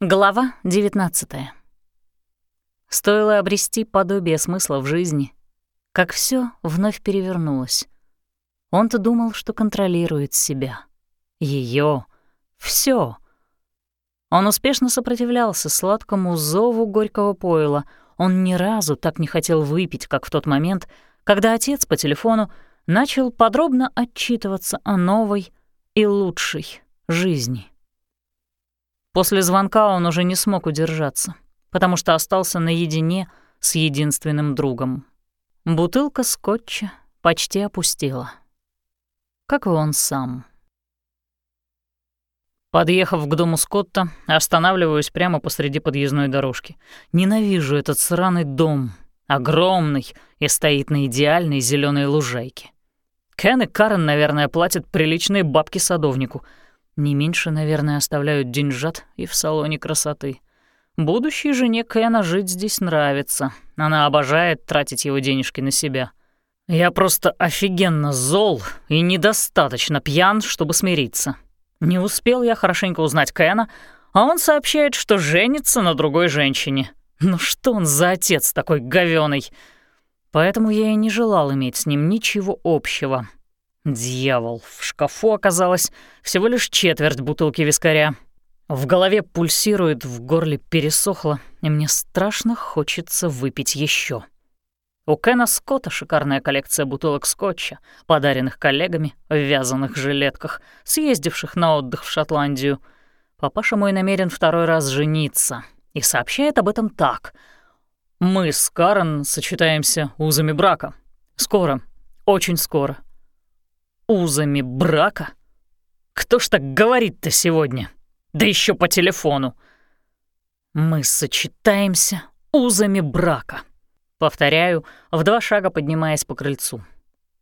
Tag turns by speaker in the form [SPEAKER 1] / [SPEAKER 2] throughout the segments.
[SPEAKER 1] Глава 19 Стоило обрести подобие смысла в жизни, как все вновь перевернулось. Он-то думал, что контролирует себя, ее, все. Он успешно сопротивлялся сладкому зову горького пойла. Он ни разу так не хотел выпить, как в тот момент, когда отец по телефону начал подробно отчитываться о новой и лучшей жизни. После звонка он уже не смог удержаться, потому что остался наедине с единственным другом. Бутылка скотча почти опустела. Как и он сам. Подъехав к дому Скотта, останавливаюсь прямо посреди подъездной дорожки. Ненавижу этот сраный дом. Огромный и стоит на идеальной зеленой лужайке. Кен и Карен, наверное, платят приличные бабки садовнику — не меньше, наверное, оставляют деньжат и в салоне красоты. Будущей жене Кэна жить здесь нравится. Она обожает тратить его денежки на себя. Я просто офигенно зол и недостаточно пьян, чтобы смириться. Не успел я хорошенько узнать Кэна, а он сообщает, что женится на другой женщине. Ну что он за отец такой говёный? Поэтому я и не желал иметь с ним ничего общего. Дьявол, в шкафу оказалось всего лишь четверть бутылки вискаря. В голове пульсирует, в горле пересохло, и мне страшно хочется выпить еще. У Кена Скотта шикарная коллекция бутылок скотча, подаренных коллегами в вязаных жилетках, съездивших на отдых в Шотландию. Папаша мой намерен второй раз жениться и сообщает об этом так. «Мы с Карен сочетаемся узами брака. Скоро, очень скоро узами брака? Кто ж так говорит-то сегодня? Да еще по телефону. Мы сочетаемся узами брака. Повторяю, в два шага поднимаясь по крыльцу.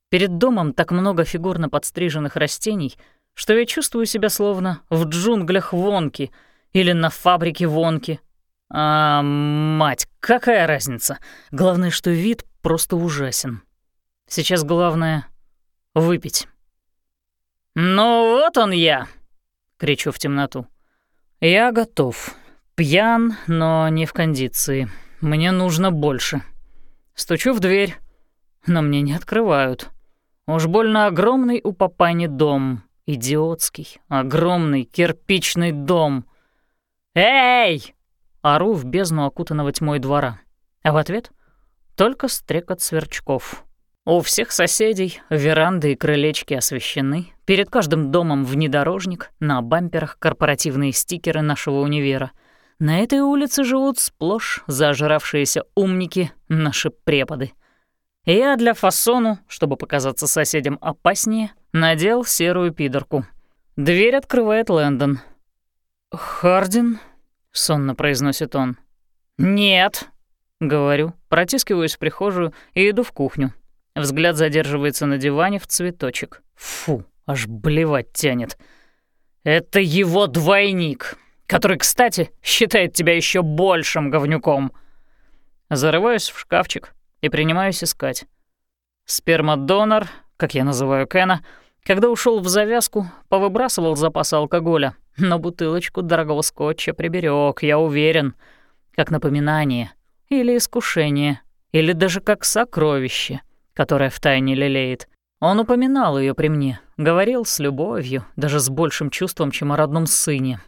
[SPEAKER 1] Перед домом так много фигурно подстриженных растений, что я чувствую себя словно в джунглях Вонки или на фабрике Вонки. А, мать, какая разница? Главное, что вид просто ужасен. Сейчас главное — выпить. «Ну вот он я!» — кричу в темноту. «Я готов. Пьян, но не в кондиции. Мне нужно больше». Стучу в дверь, но мне не открывают. Уж больно огромный у папани дом. Идиотский, огромный кирпичный дом. «Эй!» — ору в бездну окутанного тьмой двора. А в ответ — только стрекот сверчков. У всех соседей веранды и крылечки освещены, перед каждым домом внедорожник, на бамперах корпоративные стикеры нашего универа. На этой улице живут сплошь зажравшиеся умники, наши преподы. Я для фасону, чтобы показаться соседям опаснее, надел серую пидорку. Дверь открывает Лэндон. «Хардин?» — сонно произносит он. «Нет», — говорю, протискиваюсь в прихожую и иду в кухню. Взгляд задерживается на диване в цветочек. Фу, аж блевать тянет. Это его двойник, который, кстати, считает тебя еще большим говнюком. Зарываюсь в шкафчик и принимаюсь искать. Спермодонор, как я называю Кена, когда ушел в завязку, повыбрасывал запасы алкоголя, но бутылочку дорогого скотча приберег, я уверен, как напоминание или искушение, или даже как сокровище — которая втайне лелеет. Он упоминал ее при мне, говорил с любовью, даже с большим чувством, чем о родном сыне.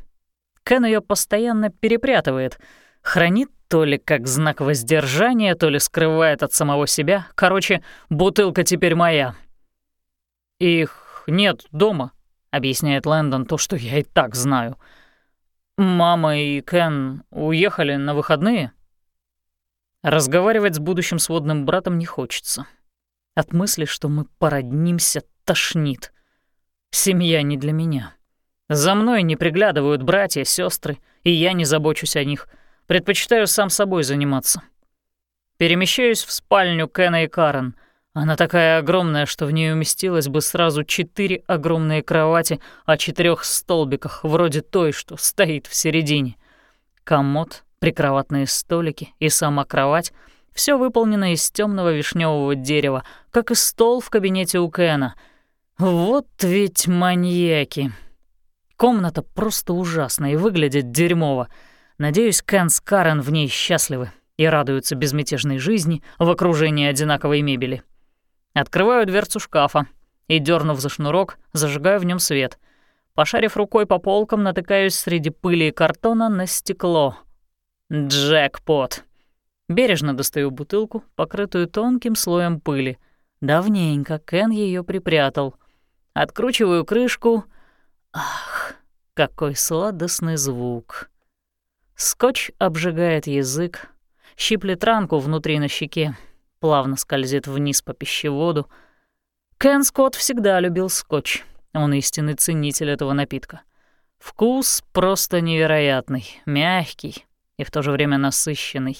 [SPEAKER 1] Кен ее постоянно перепрятывает, хранит то ли как знак воздержания, то ли скрывает от самого себя. Короче, бутылка теперь моя. «Их нет дома», — объясняет Лэндон то, что я и так знаю. «Мама и Кен уехали на выходные?» Разговаривать с будущим сводным братом не хочется. От мысли, что мы породнимся, тошнит. Семья не для меня. За мной не приглядывают братья, сестры, и я не забочусь о них. Предпочитаю сам собой заниматься. Перемещаюсь в спальню Кена и Карен. Она такая огромная, что в ней уместилось бы сразу четыре огромные кровати о четырех столбиках, вроде той, что стоит в середине. Комод, прикроватные столики и сама кровать — все выполнено из темного вишневого дерева, как и стол в кабинете у Кена. Вот ведь маньяки. Комната просто ужасная и выглядит дерьмово. Надеюсь, Кен с Карен в ней счастливы и радуются безмятежной жизни в окружении одинаковой мебели. Открываю дверцу шкафа и, дернув за шнурок, зажигаю в нем свет. Пошарив рукой по полкам, натыкаюсь среди пыли и картона на стекло. Джекпот. Бережно достаю бутылку, покрытую тонким слоем пыли. Давненько Кен ее припрятал. Откручиваю крышку. Ах, какой сладостный звук. Скотч обжигает язык, щиплет ранку внутри на щеке, плавно скользит вниз по пищеводу. Кен Скотт всегда любил скотч. Он истинный ценитель этого напитка. Вкус просто невероятный, мягкий и в то же время насыщенный.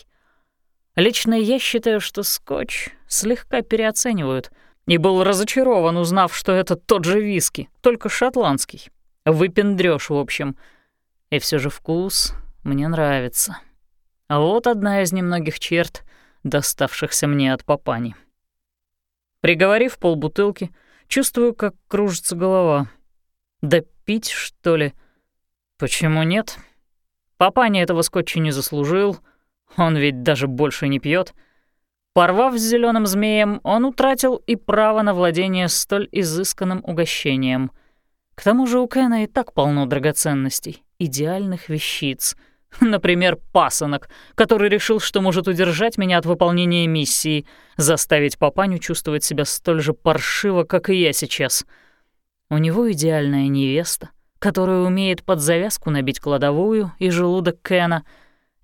[SPEAKER 1] Лично я считаю, что скотч слегка переоценивают, и был разочарован, узнав, что это тот же виски, только шотландский. Выпендрёж, в общем. И все же вкус мне нравится. Вот одна из немногих черт, доставшихся мне от папани. Приговорив полбутылки, чувствую, как кружится голова. Да пить, что ли? Почему нет? Папани этого скотча не заслужил, он ведь даже больше не пьет. Порвав с зеленым змеем, он утратил и право на владение столь изысканным угощением. К тому же у Кена и так полно драгоценностей, идеальных вещиц — Например, пасынок, который решил, что может удержать меня от выполнения миссии, заставить папаню чувствовать себя столь же паршиво, как и я сейчас. У него идеальная невеста, которая умеет под завязку набить кладовую и желудок Кена.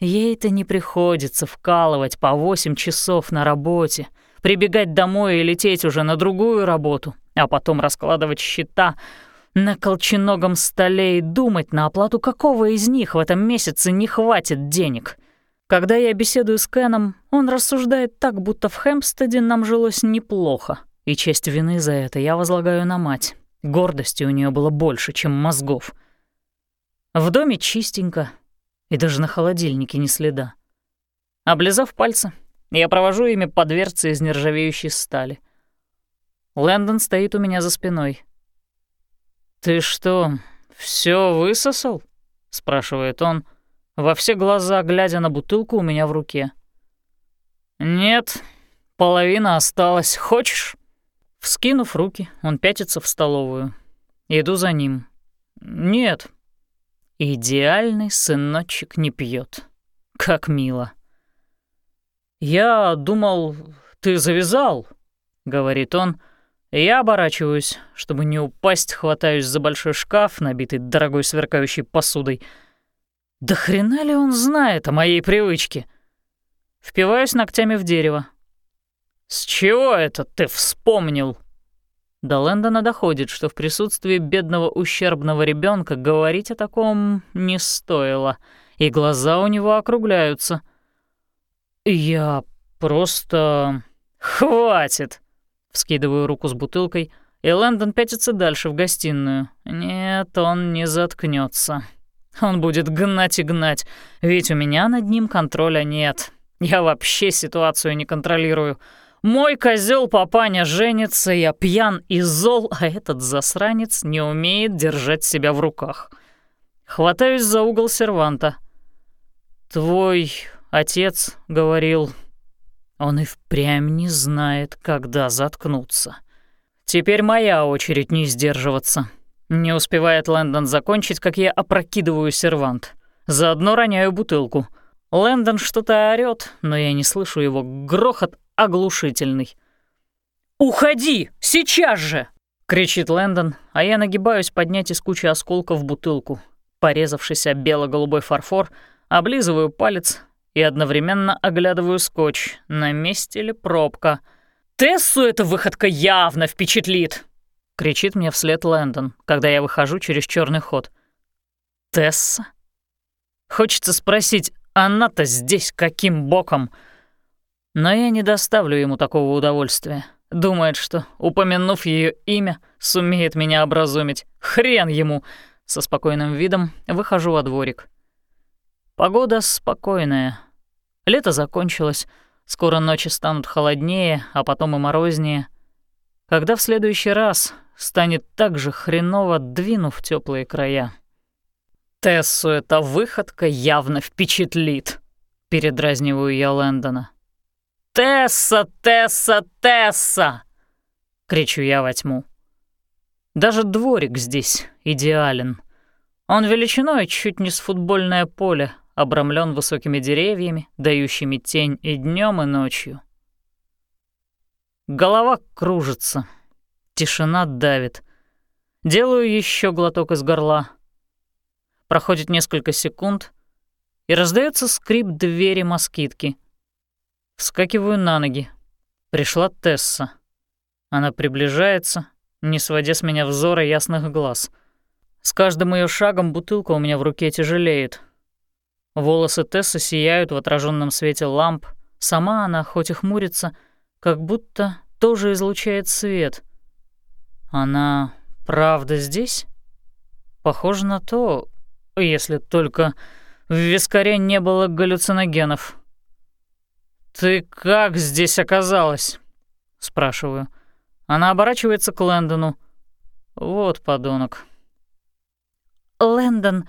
[SPEAKER 1] Ей-то не приходится вкалывать по восемь часов на работе, прибегать домой и лететь уже на другую работу, а потом раскладывать счета — на колченогом столе и думать, на оплату какого из них в этом месяце не хватит денег. Когда я беседую с Кеном, он рассуждает так, будто в Хэмпстеде нам жилось неплохо, и честь вины за это я возлагаю на мать. Гордости у нее было больше, чем мозгов. В доме чистенько, и даже на холодильнике ни следа. Облизав пальцы, я провожу ими по дверце из нержавеющей стали. Лэндон стоит у меня за спиной — «Ты что, все высосал?» — спрашивает он, во все глаза глядя на бутылку у меня в руке. «Нет, половина осталась. Хочешь?» Вскинув руки, он пятится в столовую. Иду за ним. «Нет». Идеальный сыночек не пьет. Как мило. «Я думал, ты завязал», — говорит он, — я оборачиваюсь, чтобы не упасть, хватаюсь за большой шкаф, набитый дорогой сверкающей посудой. Да хрена ли он знает о моей привычке? Впиваюсь ногтями в дерево. «С чего это ты вспомнил?» До Лэндона доходит, что в присутствии бедного ущербного ребенка говорить о таком не стоило, и глаза у него округляются. «Я просто...» «Хватит!» Вскидываю руку с бутылкой, и Лэндон пятится дальше в гостиную. Нет, он не заткнется. Он будет гнать и гнать, ведь у меня над ним контроля нет. Я вообще ситуацию не контролирую. Мой козел папаня женится, я пьян и зол, а этот засранец не умеет держать себя в руках. Хватаюсь за угол серванта. «Твой отец говорил, он и впрямь не знает, когда заткнуться. Теперь моя очередь не сдерживаться. Не успевает Лэндон закончить, как я опрокидываю сервант. Заодно роняю бутылку. Лэндон что-то орёт, но я не слышу его. Грохот оглушительный. «Уходи! Сейчас же!» — кричит Лэндон, а я нагибаюсь поднять из кучи осколков бутылку. Порезавшись о бело-голубой фарфор, облизываю палец и одновременно оглядываю скотч, на месте ли пробка. «Тессу эта выходка явно впечатлит!» — кричит мне вслед Лэндон, когда я выхожу через черный ход. «Тесса?» Хочется спросить, она-то здесь каким боком? Но я не доставлю ему такого удовольствия. Думает, что, упомянув ее имя, сумеет меня образумить. Хрен ему! Со спокойным видом выхожу во дворик. Погода спокойная. Лето закончилось, скоро ночи станут холоднее, а потом и морознее. Когда в следующий раз станет так же хреново, двинув теплые края? Тессу эта выходка явно впечатлит, передразниваю я Лэндона. «Тесса, Тесса, Тесса!» — кричу я во тьму. Даже дворик здесь идеален. Он величиной чуть не с футбольное поле, обрамлен высокими деревьями, дающими тень и днем, и ночью. Голова кружится, тишина давит. Делаю еще глоток из горла. Проходит несколько секунд, и раздается скрип двери москитки. Вскакиваю на ноги. Пришла Тесса. Она приближается, не сводя с меня взора ясных глаз. С каждым ее шагом бутылка у меня в руке тяжелеет. Волосы Тессы сияют в отраженном свете ламп. Сама она, хоть и хмурится, как будто тоже излучает свет. Она правда здесь? Похоже на то, если только в вискаре не было галлюциногенов. «Ты как здесь оказалась?» — спрашиваю. Она оборачивается к Лэндону. «Вот подонок».
[SPEAKER 2] «Лэндон,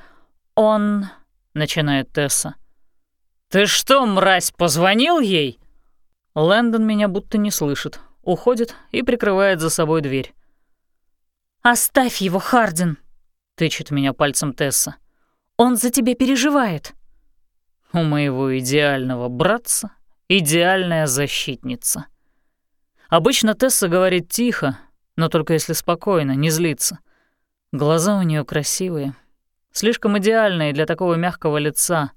[SPEAKER 2] он...» — начинает Тесса.
[SPEAKER 1] «Ты что, мразь, позвонил ей?» Лэндон меня будто не слышит, уходит и прикрывает за собой дверь.
[SPEAKER 2] «Оставь его, Хардин!» — тычет меня пальцем Тесса. «Он за тебя переживает».
[SPEAKER 1] У моего идеального братца идеальная защитница. Обычно Тесса говорит тихо, но только если спокойно, не злится. Глаза у нее красивые, слишком идеальные для такого мягкого лица.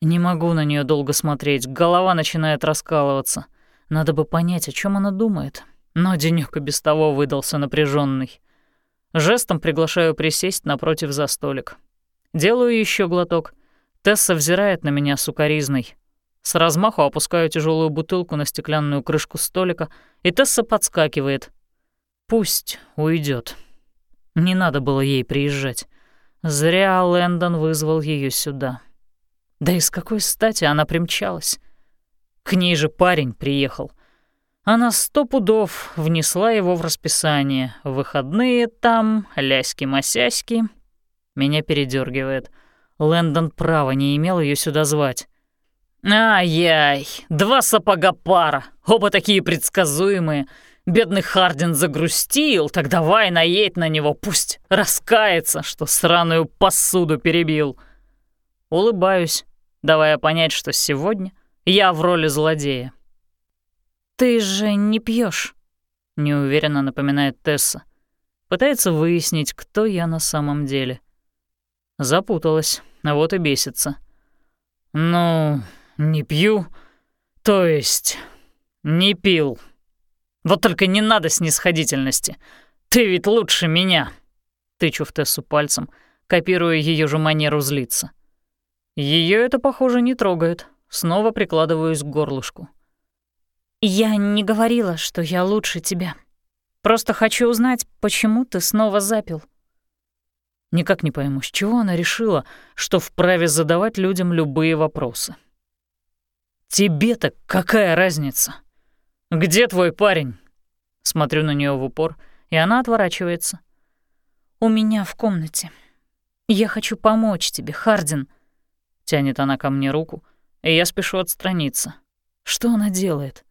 [SPEAKER 1] Не могу на нее долго смотреть, голова начинает раскалываться. Надо бы понять, о чем она думает. Но денёк и без того выдался напряженный. Жестом приглашаю присесть напротив за столик. Делаю еще глоток. Тесса взирает на меня сукоризной. С размаху опускаю тяжелую бутылку на стеклянную крышку столика, и Тесса подскакивает. Пусть уйдет. Не надо было ей приезжать. Зря Лэндон вызвал ее сюда. Да и с какой стати она примчалась? К ней же парень приехал. Она сто пудов внесла его в расписание. Выходные там, ляськи-масяськи. Меня передергивает. Лэндон права не имел ее сюда звать. Ай-яй, два сапога пара, оба такие предсказуемые. Бедный Хардин загрустил, так давай наедь на него, пусть раскается, что сраную посуду перебил. Улыбаюсь, давая понять, что сегодня я в роли злодея.
[SPEAKER 2] «Ты же не пьешь, неуверенно напоминает Тесса.
[SPEAKER 1] Пытается выяснить, кто я на самом деле. Запуталась, а вот и бесится. «Ну, не пью. То есть, не пил. Вот только не надо снисходительности. Ты ведь лучше меня!» Тычу в Тессу пальцем, копируя ее же манеру злиться. Ее это, похоже, не трогает. Снова прикладываюсь к горлышку.
[SPEAKER 2] «Я не говорила, что я лучше тебя. Просто хочу узнать, почему ты снова запил».
[SPEAKER 1] Никак не пойму, с чего она решила, что вправе задавать людям любые вопросы. «Тебе-то какая разница? Где твой парень?» Смотрю на нее в упор, и она отворачивается.
[SPEAKER 2] «У меня в комнате. Я хочу помочь тебе, Хардин».
[SPEAKER 1] Тянет она ко мне руку, и я спешу отстраниться. Что она делает?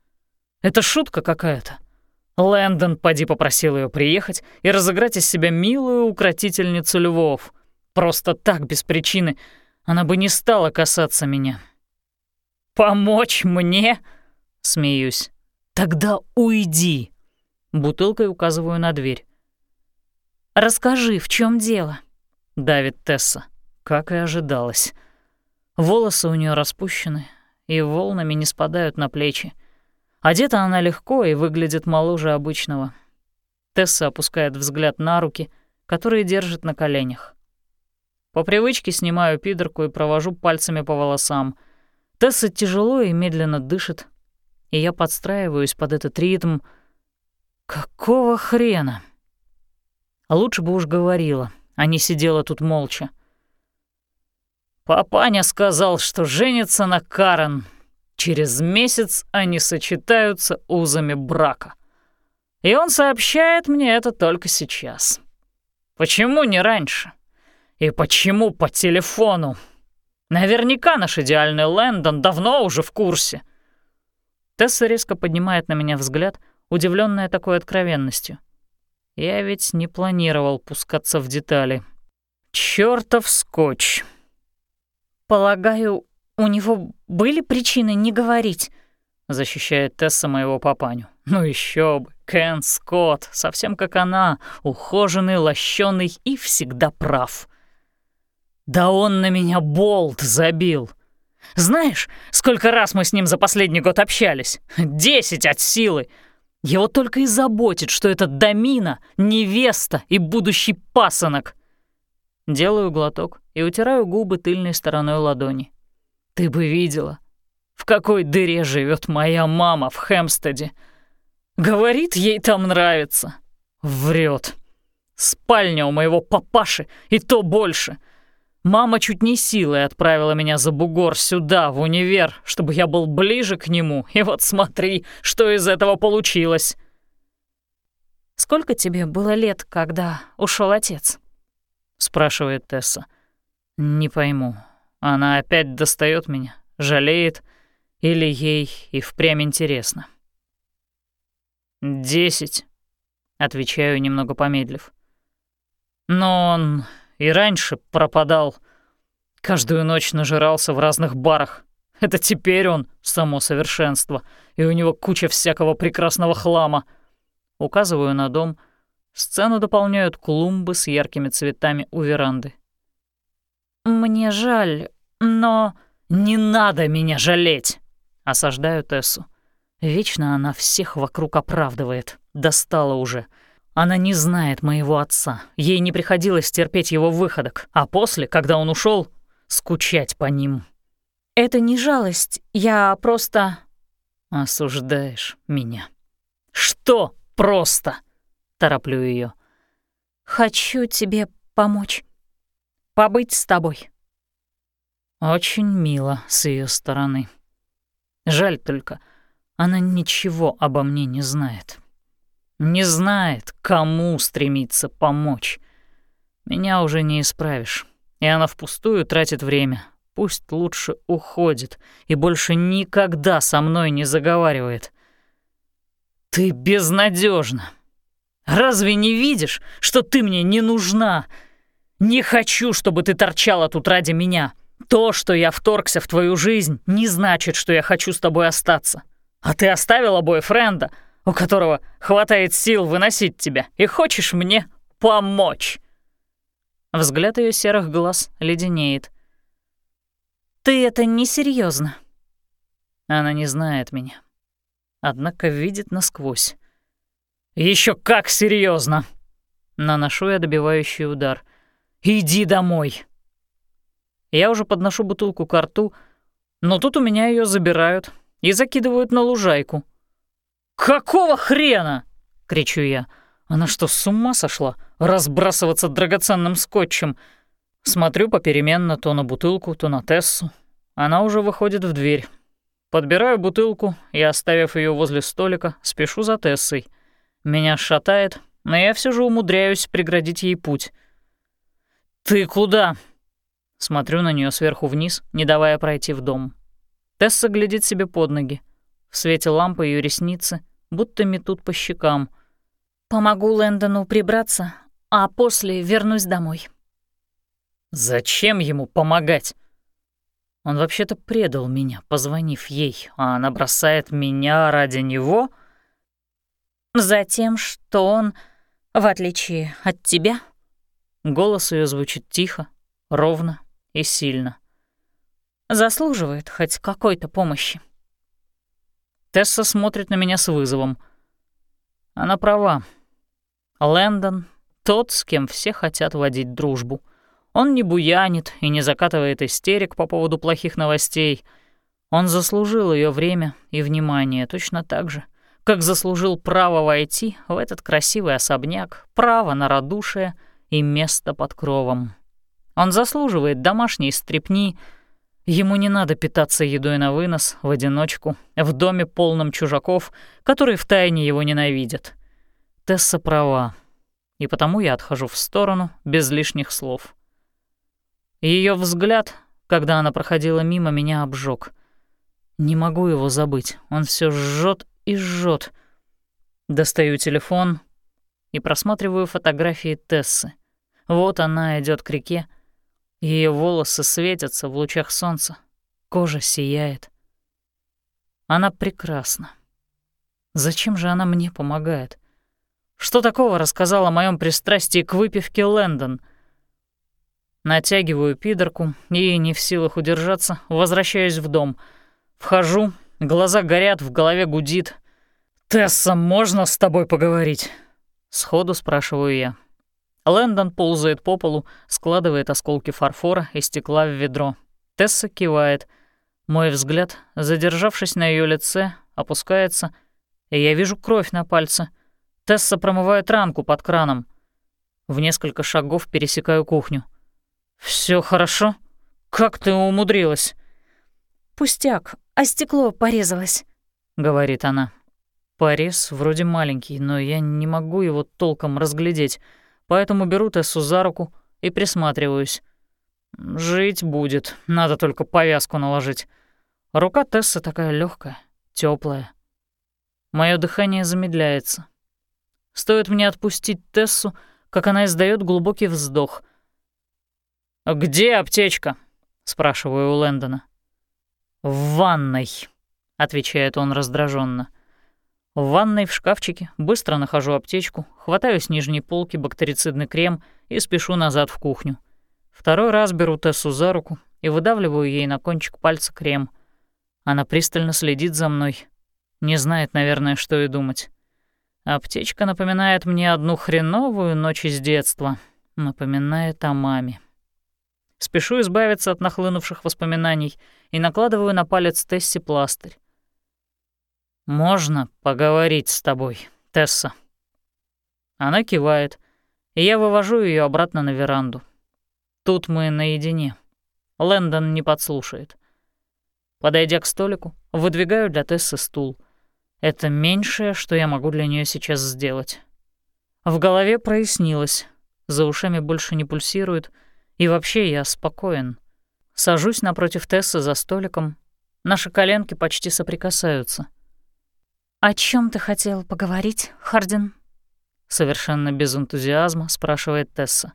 [SPEAKER 1] Это шутка какая-то. Лэндон поди попросил ее приехать и разыграть из себя милую укротительницу львов. Просто так, без причины, она бы не стала касаться меня. «Помочь мне?» — смеюсь. «Тогда уйди!» Бутылкой указываю на дверь.
[SPEAKER 2] «Расскажи, в чем дело?»
[SPEAKER 1] — давит Тесса, как и ожидалось. Волосы у нее распущены и волнами не спадают на плечи. Одета она легко и выглядит моложе обычного. Тесса опускает взгляд на руки, которые держит на коленях. По привычке снимаю пидорку и провожу пальцами по волосам — Тесса тяжело и медленно дышит, и я подстраиваюсь под этот ритм. Какого хрена? Лучше бы уж говорила, а не сидела тут молча. Папаня сказал, что женится на Карен. Через месяц они сочетаются узами брака. И он сообщает мне это только сейчас. Почему не раньше? И почему по телефону? Наверняка наш идеальный Лэндон давно уже в курсе.
[SPEAKER 2] Тесса резко поднимает на меня взгляд, удивленная такой откровенностью. Я ведь не планировал пускаться в детали. Чёртов скотч. Полагаю, у него были причины не говорить, защищает Тесса моего папаню.
[SPEAKER 1] Ну еще бы, Кен Скотт, совсем как она, ухоженный, лощеный и всегда прав. Да он на меня болт забил. Знаешь, сколько раз мы с ним за последний год общались? Десять от силы. Его только и заботит, что это Дамина, невеста и будущий пасынок.
[SPEAKER 2] Делаю глоток и утираю губы тыльной стороной ладони.
[SPEAKER 1] Ты бы видела, в какой дыре живет моя мама в Хэмстеде. Говорит, ей там нравится. Врет. Спальня у моего папаши, и то больше. Мама чуть не силой отправила меня за бугор сюда, в универ, чтобы я был ближе к нему, и вот смотри, что из этого получилось.
[SPEAKER 2] «Сколько тебе было лет, когда ушел отец?»
[SPEAKER 1] — спрашивает Тесса. «Не пойму. Она опять достает меня, жалеет, или ей и впрямь интересно?» «Десять», — отвечаю, немного помедлив. «Но он и раньше пропадал. Каждую ночь нажирался в разных барах. Это теперь он само совершенство, и у него куча всякого прекрасного хлама». Указываю на дом. Сцену дополняют клумбы с яркими цветами у веранды.
[SPEAKER 2] «Мне жаль, но...»
[SPEAKER 1] «Не надо меня жалеть!» — осаждаю Тессу. Вечно она всех вокруг оправдывает. Достала уже. Она не знает моего отца. Ей не приходилось терпеть его выходок. А после, когда он ушел, скучать по ним.
[SPEAKER 2] «Это не жалость. Я просто...»
[SPEAKER 1] «Осуждаешь меня». «Что просто?» — тороплю ее.
[SPEAKER 2] «Хочу тебе помочь. Побыть с тобой».
[SPEAKER 1] Очень мило с ее стороны. Жаль только, она ничего обо мне не знает. Не знает, кому стремиться помочь. Меня уже не исправишь, и она впустую тратит время. Пусть лучше уходит и больше никогда со мной не заговаривает. Ты безнадежна. Разве не видишь, что ты мне не нужна? Не хочу, чтобы ты торчала тут ради меня. То, что я вторгся в твою жизнь, не значит, что я хочу с тобой остаться. А ты оставила бойфренда, у которого хватает сил выносить тебя, и хочешь мне помочь?»
[SPEAKER 2] Взгляд ее серых глаз леденеет. «Ты это несерьезно.
[SPEAKER 1] Она не знает меня, однако видит насквозь. Еще как серьезно! Наношу я добивающий удар. «Иди домой!» Я уже подношу бутылку к рту, но тут у меня ее забирают — и закидывают на лужайку. «Какого хрена?» — кричу я. Она что, с ума сошла? Разбрасываться драгоценным скотчем. Смотрю попеременно то на бутылку, то на Тессу. Она уже выходит в дверь. Подбираю бутылку и, оставив ее возле столика, спешу за Тессой. Меня шатает, но я все же умудряюсь преградить ей путь. «Ты куда?» Смотрю на нее сверху вниз, не давая пройти в дом. Тесса глядит себе под ноги. В свете лампы ее ресницы будто метут по щекам.
[SPEAKER 2] «Помогу Лэндону прибраться, а после вернусь домой».
[SPEAKER 1] «Зачем ему помогать?» Он вообще-то предал меня, позвонив ей, а она бросает меня ради него?
[SPEAKER 2] Затем, что он, в отличие от тебя...
[SPEAKER 1] Голос ее звучит тихо, ровно и сильно
[SPEAKER 2] заслуживает хоть какой-то помощи.
[SPEAKER 1] Тесса смотрит на меня с вызовом. Она права. Лэндон — тот, с кем все хотят водить дружбу. Он не буянит и не закатывает истерик по поводу плохих новостей. Он заслужил ее время и внимание точно так же, как заслужил право войти в этот красивый особняк, право на радушие и место под кровом. Он заслуживает домашней стрепни — Ему не надо питаться едой на вынос, в одиночку, в доме полном чужаков, которые втайне его ненавидят. Тесса права, и потому я отхожу в сторону без лишних слов. Ее взгляд, когда она проходила мимо, меня обжег. Не могу его забыть, он все жжет и жжет. Достаю телефон и просматриваю фотографии Тессы. Вот она идет к реке, ее волосы светятся в лучах солнца, кожа сияет. Она прекрасна. Зачем же она мне помогает? Что такого рассказал о моем пристрастии к выпивке Лэндон? Натягиваю пидорку и, не в силах удержаться, возвращаюсь в дом. Вхожу, глаза горят, в голове гудит. «Тесса, можно с тобой поговорить?» Сходу спрашиваю я. Лэндон ползает по полу, складывает осколки фарфора и стекла в ведро. Тесса кивает. Мой взгляд, задержавшись на ее лице, опускается, и я вижу кровь на пальце. Тесса промывает ранку под краном. В несколько шагов пересекаю кухню. Все хорошо? Как ты умудрилась?»
[SPEAKER 3] «Пустяк, а стекло порезалось», — говорит она.
[SPEAKER 1] Порез вроде маленький, но я не могу его толком разглядеть, поэтому беру Тессу за руку и присматриваюсь. Жить будет, надо только повязку наложить. Рука Тессы такая легкая, теплая. Мое дыхание замедляется. Стоит мне отпустить Тессу, как она издает глубокий вздох. «Где аптечка?» — спрашиваю у Лэндона. «В ванной», — отвечает он раздраженно. В ванной в шкафчике быстро нахожу аптечку, хватаю с нижней полки бактерицидный крем и спешу назад в кухню. Второй раз беру Тессу за руку и выдавливаю ей на кончик пальца крем. Она пристально следит за мной. Не знает, наверное, что и думать. Аптечка напоминает мне одну хреновую ночь из детства. Напоминает о маме. Спешу избавиться от нахлынувших воспоминаний и накладываю на палец Тесси пластырь. «Можно поговорить с тобой, Тесса?» Она кивает, и я вывожу ее обратно на веранду. Тут мы наедине. Лэндон не подслушает. Подойдя к столику, выдвигаю для Тессы стул. Это меньшее, что я могу для нее сейчас сделать. В голове прояснилось, за ушами больше не пульсирует, и вообще я спокоен. Сажусь напротив Тессы за столиком. Наши коленки почти соприкасаются.
[SPEAKER 3] «О чем ты хотел поговорить, Хардин?»
[SPEAKER 1] Совершенно без энтузиазма спрашивает Тесса.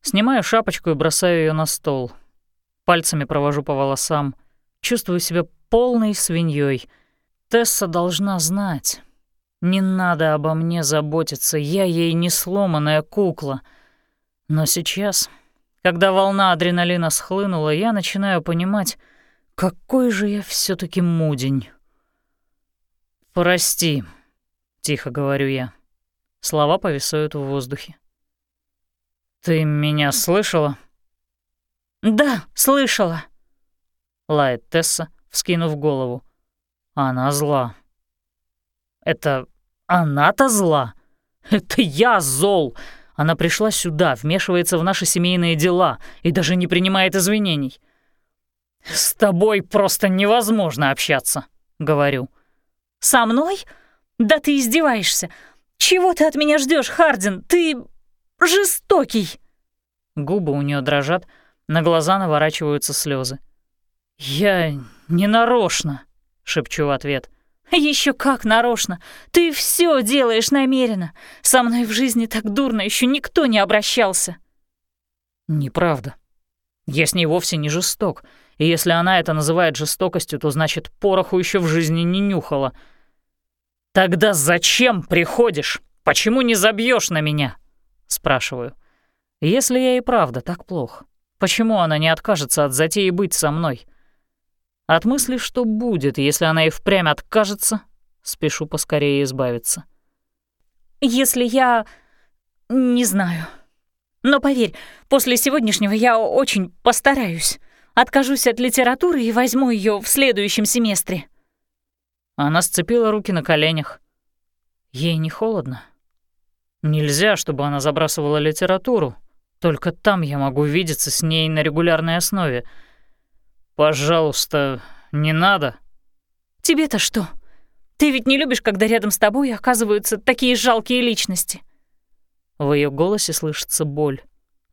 [SPEAKER 1] Снимаю шапочку и бросаю ее на стол. Пальцами провожу по волосам. Чувствую себя полной свиньей. Тесса должна знать. Не надо обо мне заботиться, я ей не сломанная кукла. Но сейчас, когда волна адреналина схлынула, я начинаю понимать, какой же я все таки мудень. «Прости», — тихо говорю я. Слова повисают в воздухе. «Ты меня слышала?»
[SPEAKER 3] «Да, слышала», —
[SPEAKER 1] лает Тесса, вскинув голову. Она зла. «Это она-то зла? Это я зол!» Она пришла сюда, вмешивается в наши семейные дела и даже не принимает извинений. «С тобой просто невозможно общаться», — говорю.
[SPEAKER 3] «Со мной? Да ты издеваешься! Чего ты от меня ждешь, Хардин? Ты жестокий!»
[SPEAKER 1] Губы у нее дрожат, на глаза наворачиваются слезы. «Я не нарочно», — шепчу в ответ.
[SPEAKER 3] Еще как нарочно! Ты все делаешь намеренно! Со мной в жизни так дурно еще никто не обращался!»
[SPEAKER 1] «Неправда. Я с ней вовсе не жесток, и если она это называет жестокостью, то значит, пороху еще в жизни не нюхала. Тогда зачем приходишь? Почему не забьешь на меня? Спрашиваю. Если я и правда так плохо, почему она не откажется от затеи быть со мной? От мысли, что будет, если она и впрямь откажется, спешу поскорее избавиться.
[SPEAKER 3] «Если я... не знаю. Но поверь, после сегодняшнего я очень постараюсь. Откажусь от литературы и возьму ее в следующем семестре».
[SPEAKER 1] Она сцепила руки на коленях. Ей не холодно. Нельзя, чтобы она забрасывала литературу. Только там я могу видеться с ней на регулярной основе. Пожалуйста, не надо.
[SPEAKER 3] Тебе-то что? Ты ведь не любишь, когда рядом с тобой оказываются такие жалкие личности.
[SPEAKER 1] В ее голосе слышится боль.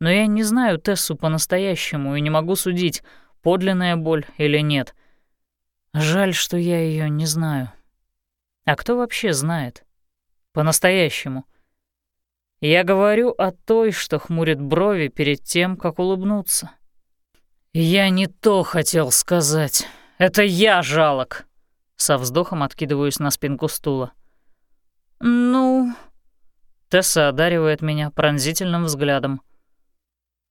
[SPEAKER 1] Но я не знаю Тессу по-настоящему и не могу судить, подлинная боль или нет. Жаль, что я ее не знаю. А кто вообще знает? По-настоящему. Я говорю о той, что хмурит брови перед тем, как улыбнуться. Я не то хотел сказать. Это я жалок. Со вздохом откидываюсь на спинку стула.
[SPEAKER 3] «Ну...»
[SPEAKER 1] Тесса одаривает меня пронзительным взглядом.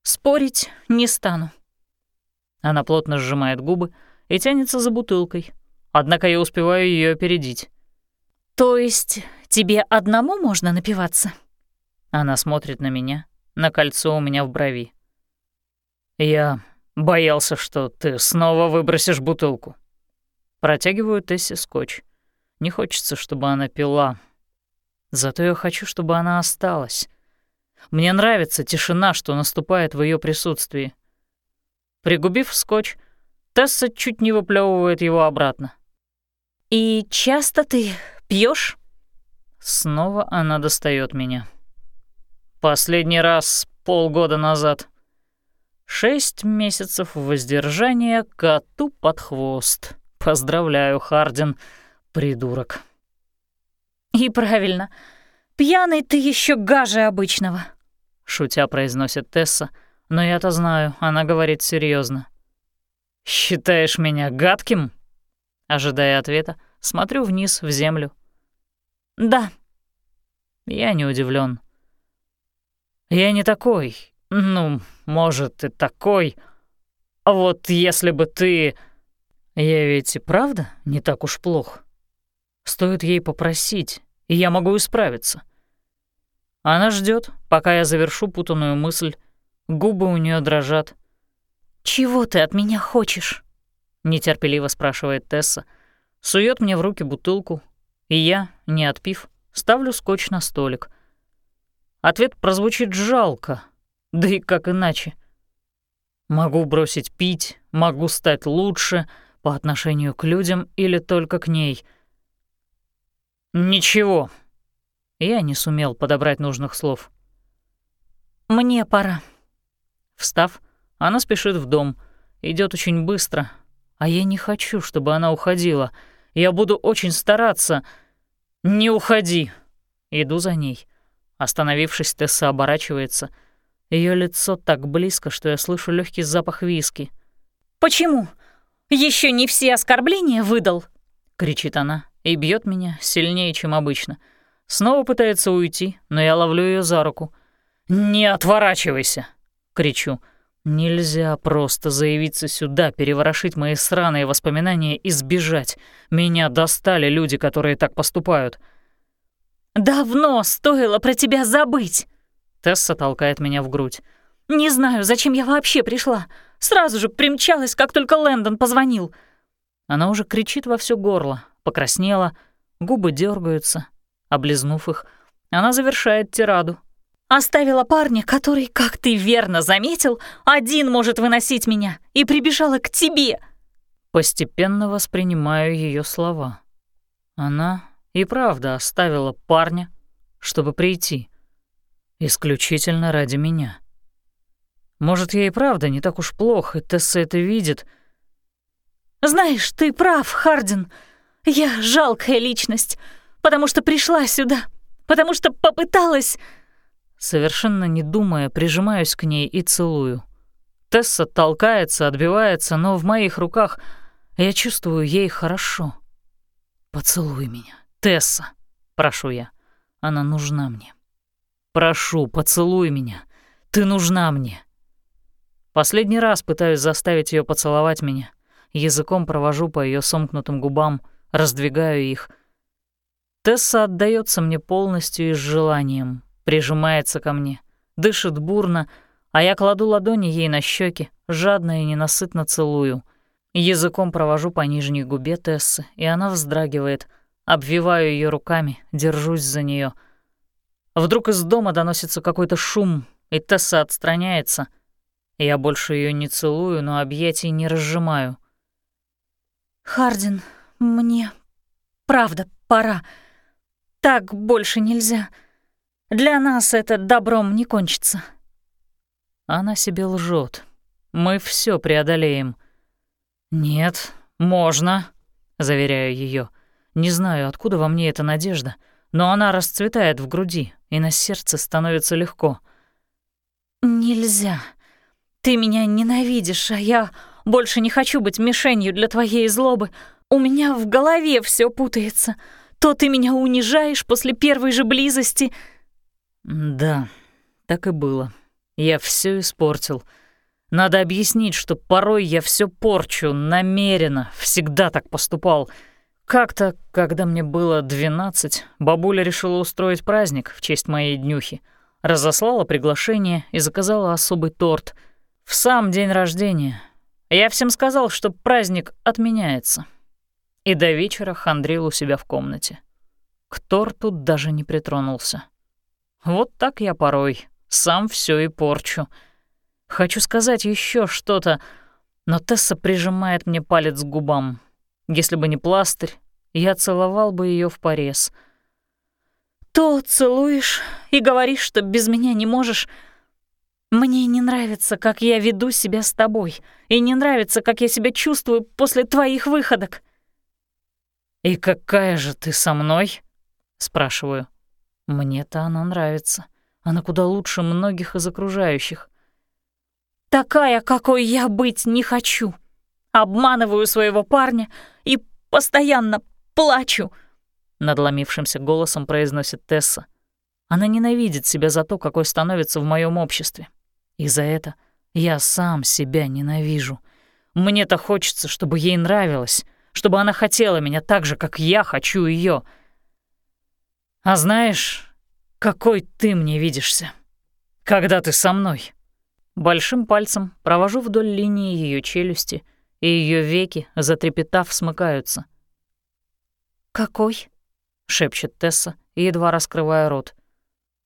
[SPEAKER 3] «Спорить не стану».
[SPEAKER 1] Она плотно сжимает губы и тянется за бутылкой. Однако я успеваю ее опередить.
[SPEAKER 3] «То есть тебе одному можно напиваться?»
[SPEAKER 1] Она смотрит на меня, на кольцо у меня в брови. «Я боялся, что ты снова выбросишь бутылку». Протягиваю Тессе скотч. Не хочется, чтобы она пила. Зато я хочу, чтобы она осталась. Мне нравится тишина, что наступает в ее присутствии. Пригубив скотч, Тесса чуть не выплевывает его обратно.
[SPEAKER 3] «И часто ты пьешь?
[SPEAKER 1] Снова она достает меня. Последний раз полгода назад. Шесть месяцев воздержания коту под хвост. Поздравляю, Хардин, придурок.
[SPEAKER 3] И правильно. Пьяный ты еще гаже обычного.
[SPEAKER 1] Шутя произносит Тесса, но я-то знаю, она говорит серьезно. Считаешь меня гадким? Ожидая ответа, смотрю вниз в землю.
[SPEAKER 3] Да.
[SPEAKER 1] Я не удивлен. Я не такой. Ну, может, и такой. А вот если бы ты... Я ведь и правда не так уж плох. Стоит ей попросить, и я могу исправиться. Она ждет, пока я завершу путанную мысль. Губы у нее дрожат.
[SPEAKER 3] «Чего ты от меня хочешь?»
[SPEAKER 1] — нетерпеливо спрашивает Тесса. Сует мне в руки бутылку, и я, не отпив, ставлю скотч на столик. Ответ прозвучит жалко, да и как иначе. Могу бросить пить, могу стать лучше — по отношению к людям или только к ней? Ничего. Я не сумел подобрать нужных слов.
[SPEAKER 3] Мне пора.
[SPEAKER 1] Встав, она спешит в дом, идет очень быстро, а я не хочу, чтобы она уходила. Я буду очень стараться. Не уходи. Иду за ней. Остановившись, Тесса оборачивается. Ее лицо так близко, что я слышу легкий запах виски.
[SPEAKER 3] «Почему? Еще не все оскорбления выдал!»
[SPEAKER 1] — кричит она и бьет меня сильнее, чем обычно. Снова пытается уйти, но я ловлю ее за руку. «Не отворачивайся!» — кричу. «Нельзя просто заявиться сюда, переворошить мои сраные воспоминания и сбежать. Меня достали люди, которые так поступают».
[SPEAKER 3] «Давно стоило про тебя забыть!»
[SPEAKER 1] Тесса толкает меня в грудь.
[SPEAKER 3] «Не знаю, зачем я вообще пришла. Сразу же примчалась, как только Лэндон позвонил».
[SPEAKER 1] Она уже кричит во все горло, покраснела, губы дергаются. Облизнув их, она завершает тираду.
[SPEAKER 3] «Оставила парня, который, как ты верно заметил, один может выносить меня, и прибежала к тебе».
[SPEAKER 1] Постепенно воспринимаю ее слова. Она и правда оставила парня, чтобы прийти. Исключительно ради меня. Может, ей правда не так уж плохо, и Тесса это видит.
[SPEAKER 3] «Знаешь, ты прав, Хардин. Я жалкая личность, потому что пришла сюда, потому что попыталась...»
[SPEAKER 1] Совершенно не думая, прижимаюсь к ней и целую. Тесса толкается, отбивается, но в моих руках я чувствую ей хорошо. «Поцелуй меня, Тесса», — прошу я. Она нужна мне. «Прошу, поцелуй меня. Ты нужна мне». Последний раз пытаюсь заставить ее поцеловать меня. Языком провожу по ее сомкнутым губам, раздвигаю их. Тесса отдается мне полностью и с желанием, прижимается ко мне, дышит бурно, а я кладу ладони ей на щеки, жадно и ненасытно целую. Языком провожу по нижней губе Тессы, и она вздрагивает. Обвиваю ее руками, держусь за нее. Вдруг из дома доносится какой-то шум, и Тесса отстраняется — я больше ее не целую, но объятий не разжимаю.
[SPEAKER 3] «Хардин, мне правда пора. Так больше нельзя. Для нас это добром не кончится».
[SPEAKER 1] Она себе лжет. Мы все преодолеем. Нет, можно, заверяю ее. Не знаю, откуда во мне эта надежда, но она расцветает в груди, и на сердце становится легко.
[SPEAKER 3] Нельзя. Ты меня ненавидишь, а я больше не хочу быть мишенью для твоей злобы. У меня в голове все путается. То ты меня унижаешь после первой же близости.
[SPEAKER 1] Да, так и было. Я все испортил. Надо объяснить, что порой я все порчу, намеренно, всегда так поступал. Как-то, когда мне было 12, бабуля решила устроить праздник в честь моей днюхи. Разослала приглашение и заказала особый торт. В сам день рождения. Я всем сказал, что праздник отменяется. И до вечера хандрил у себя в комнате. К торту даже не притронулся. Вот так я порой сам все и порчу. Хочу сказать еще что-то, но Тесса прижимает мне палец к губам. Если бы не пластырь, я целовал бы ее в порез.
[SPEAKER 3] То целуешь и говоришь, что без меня не можешь. Мне не нравится, как я веду себя с тобой, и не нравится, как я себя чувствую после твоих выходок.
[SPEAKER 1] «И какая же ты со мной?» — спрашиваю. Мне-то она нравится. Она куда лучше многих из окружающих.
[SPEAKER 3] Такая, какой я быть не хочу. Обманываю своего парня и постоянно плачу.
[SPEAKER 1] Надломившимся голосом произносит Тесса. Она ненавидит себя за то, какой становится в моем обществе. И за это я сам себя ненавижу. Мне-то хочется, чтобы ей нравилось, чтобы она хотела меня так же, как я хочу ее. А знаешь, какой ты мне видишься, когда ты со мной. Большим пальцем провожу вдоль линии ее челюсти, и ее веки, затрепетав, смыкаются.
[SPEAKER 3] «Какой?»
[SPEAKER 1] — шепчет Тесса, едва раскрывая рот.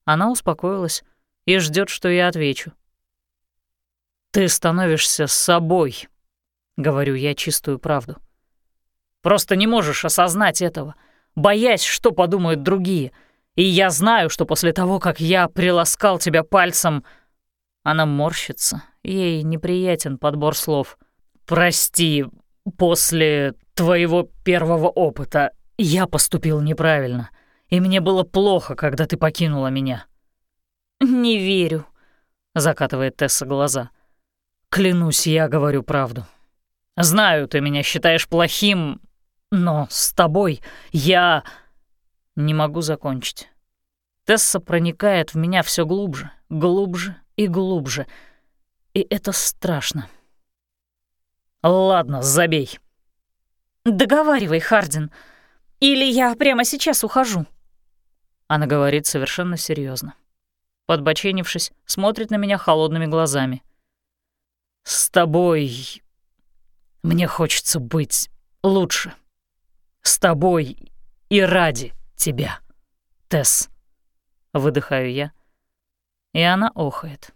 [SPEAKER 1] Она успокоилась и ждет, что я отвечу. «Ты становишься собой», — говорю я чистую правду. «Просто не можешь осознать этого, боясь, что подумают другие — и я знаю, что после того, как я приласкал тебя пальцем...» Она морщится, ей неприятен подбор слов. «Прости, после твоего первого опыта я поступил неправильно, и мне было плохо, когда ты покинула меня».
[SPEAKER 3] «Не верю», —
[SPEAKER 1] закатывает Тесса глаза. «Клянусь, я говорю правду. Знаю, ты меня считаешь плохим, но с тобой я...» Не могу закончить. Тесса проникает в меня все глубже, глубже и глубже. И это страшно. Ладно, забей.
[SPEAKER 3] Договаривай, Хардин. Или я прямо сейчас ухожу.
[SPEAKER 1] Она говорит совершенно серьезно. Подбоченившись, смотрит на меня холодными глазами. «С тобой мне хочется быть лучше. С тобой и ради тебя, Тесс. Выдыхаю я, и она охает.